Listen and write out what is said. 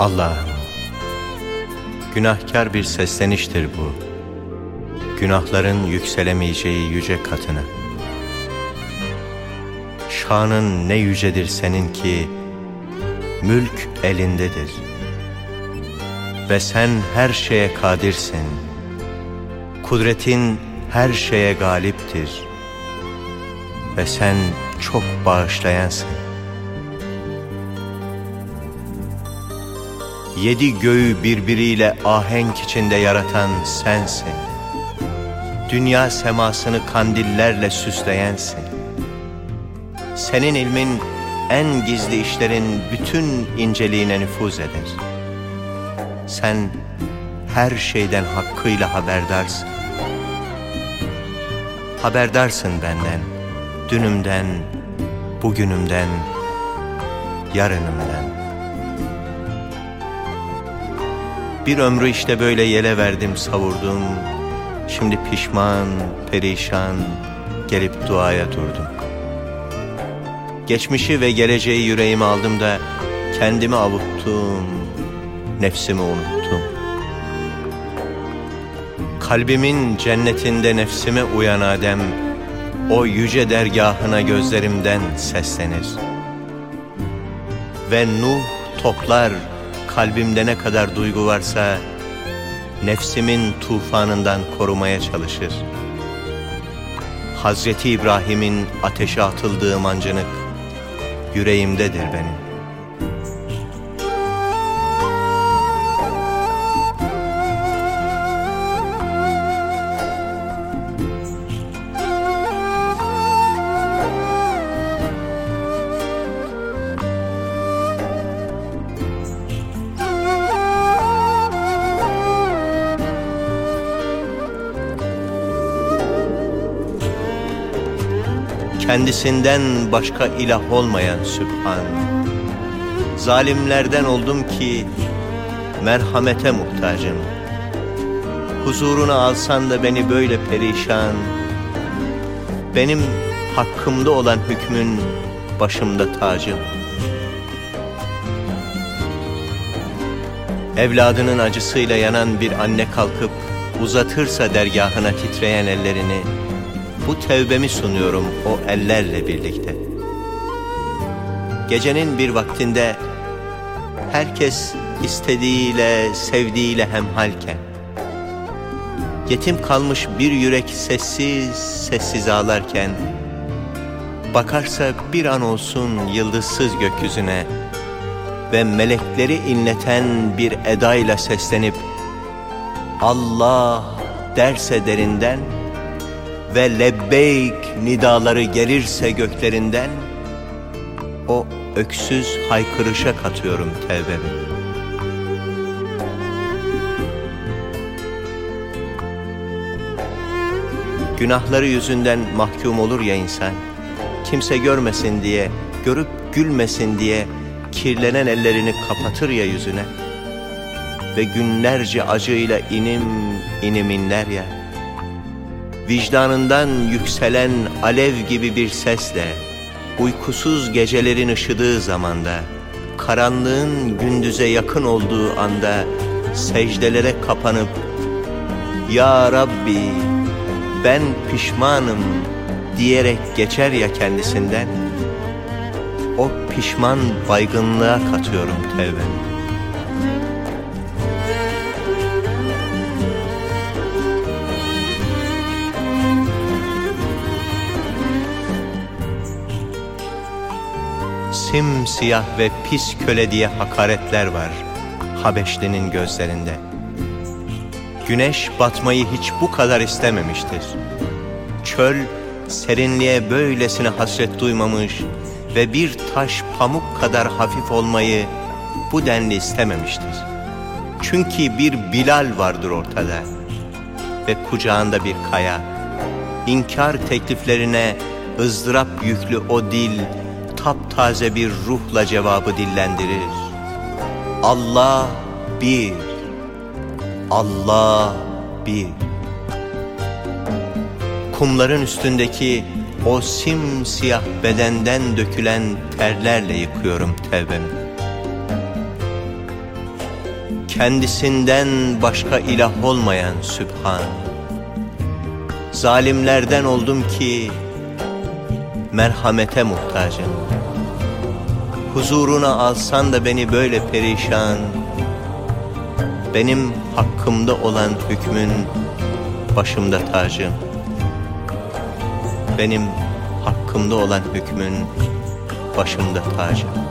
Allah'ım, günahkar bir sesleniştir bu. Günahların yükselemeyeceği yüce katına. Şanın ne yücedir senin ki, mülk elindedir. Ve sen her şeye kadirsin. Kudretin her şeye galiptir. Ve sen çok bağışlayansın. Yedi göğü birbiriyle ahenk içinde yaratan sensin. Dünya semasını kandillerle süsleyensin. Senin ilmin en gizli işlerin bütün inceliğine nüfuz eder. Sen her şeyden hakkıyla haberdarsın. Haberdarsın benden, dünümden, bugünümden, yarınımdan. Bir ömrü işte böyle yele verdim savurdum. Şimdi pişman, perişan gelip duaya durdum. Geçmişi ve geleceği yüreğime aldım da kendimi avuttum, nefsimi unuttum. Kalbimin cennetinde nefsime uyan Adem, o yüce dergahına gözlerimden seslenir. Ve Nuh toplar kalbimde ne kadar duygu varsa nefsimin tufanından korumaya çalışır. Hazreti İbrahim'in ateşe atıldığı mancınık yüreğimdedir benim. Kendisinden başka ilah olmayan Sübhan. Zalimlerden oldum ki merhamete muhtacım. Huzuruna alsan da beni böyle perişan, benim hakkımda olan hükmün başımda tacım. Evladının acısıyla yanan bir anne kalkıp uzatırsa dergahına titreyen ellerini, bu tevbemi sunuyorum o ellerle birlikte. Gecenin bir vaktinde herkes istediğiyle, sevdiğiyle hemhalken, yetim kalmış bir yürek sessiz sessiz ağlarken, bakarsa bir an olsun yıldızsız gökyüzüne ve melekleri inleten bir edayla seslenip, Allah derse derinden, ve lebbeyk nidaları gelirse göklerinden o öksüz haykırışa katıyorum tevbemi. Günahları yüzünden mahkum olur ya insan, kimse görmesin diye, görüp gülmesin diye kirlenen ellerini kapatır ya yüzüne ve günlerce acıyla inim inim inler ya vicdanından yükselen alev gibi bir sesle, uykusuz gecelerin ışıdığı zamanda, karanlığın gündüze yakın olduğu anda, secdelere kapanıp, Ya Rabbi, ben pişmanım diyerek geçer ya kendisinden, o pişman baygınlığa katıyorum tevbemi. Simsiyah ve pis köle diye hakaretler var Habeşli'nin gözlerinde. Güneş batmayı hiç bu kadar istememiştir. Çöl serinliğe böylesine hasret duymamış ve bir taş pamuk kadar hafif olmayı bu denli istememiştir. Çünkü bir Bilal vardır ortada ve kucağında bir kaya. İnkar tekliflerine ızdırap yüklü o dil taptaze bir ruhla cevabı dillendirir. Allah bir, Allah bir. Kumların üstündeki o simsiyah bedenden dökülen terlerle yıkıyorum tevbemi. Kendisinden başka ilah olmayan Sübhan Zalimlerden oldum ki merhamete muhtacım Huzuruna alsan da beni böyle perişan. Benim hakkımda olan hükmün başımda tacım. Benim hakkımda olan hükmün başımda tacım